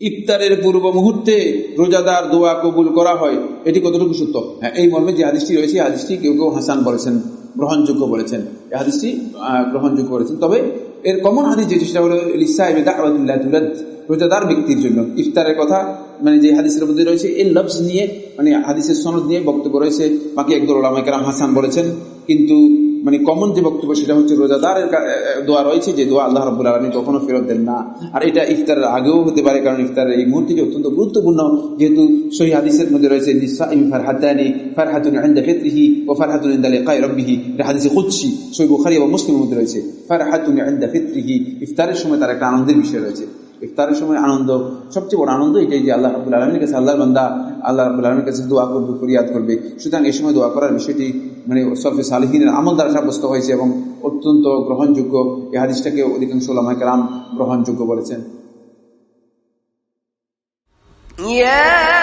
ইফতারের পূর্ব মুহূর্তে রোজাদার দোয়া কবুল করা হয়। এটি কতটুকু সত্য? হ্যাঁ এই মর্মে যে হাদিসটি রয়েছে হাদিসটি কেউ কেউ হাসান বলেছেন, গ্রহণযোগ্য বলেছেন। এই হাদিসটি গ্রহণযোগ্য বলেছেন তবে এর কমন হাদিস যেটি সেটা হলো, লিসা ইবে দাওয়াতুল্লাহ তুলাদ রোজাদার ব্যক্তির জন্য। ইফতারের কথা মানে যে হাদিসের মধ্যে রয়েছে, এই লফজ নিয়ে মানে হাদিসের সনদ নিয়ে বক্তব্য রয়েছে। বাকি একদল ওলামাইকার হাসান বলেছেন। কিন্তু মানে কমন যে বক্তব্য সেটা হচ্ছে রোজাদারের দোয়া রয়েছে যে দোয়া আল্লাহ রব্বুল আলমী কখনো ফেরত দেন না। আর এটা ইফতারের আগেও হতে পারে, কারণ ইফতারের এই মুহূর্তটি অত্যন্ত গুরুত্বপূর্ণ। যেহেতু সহি হাদিসের মধ্যে রয়েছে নিসাইম ফারহাতানি, ফারহাতুন ইনদা ফিতরিহি ও ফারহাতুন ইনদা লিকাই রাব্বিহি। এটা হাদিসে কুদসি, সহি বুখারী এবং মুসলিমের মধ্যে রয়েছে। ফারহাতুন ইনদা ফিতরিহি, ইফতারের সময় তার একটা আনন্দের বিষয় রয়েছে। ইফতারের সময় আনন্দ, সবচেয়ে বড় আনন্দ এটাই যে আল্লাহ রাবুল আলমীর কাছে, আল্লাহর বান্দা আল্লাহ রাবুল আলমীর কাছে দোয়া করবে, ফরিয়াদ করবে। সুতরাং এই সময় দোয়া করার বিষয়টি মানে সলফে সালহিনের আমল দ্বারা সাব্যস্ত হয়েছে এবং অত্যন্ত গ্রহণযোগ্য এই হাদিসটাকে অধিকাংশ ওলামায়ে কেরাম গ্রহণযোগ্য বলেছেন। يا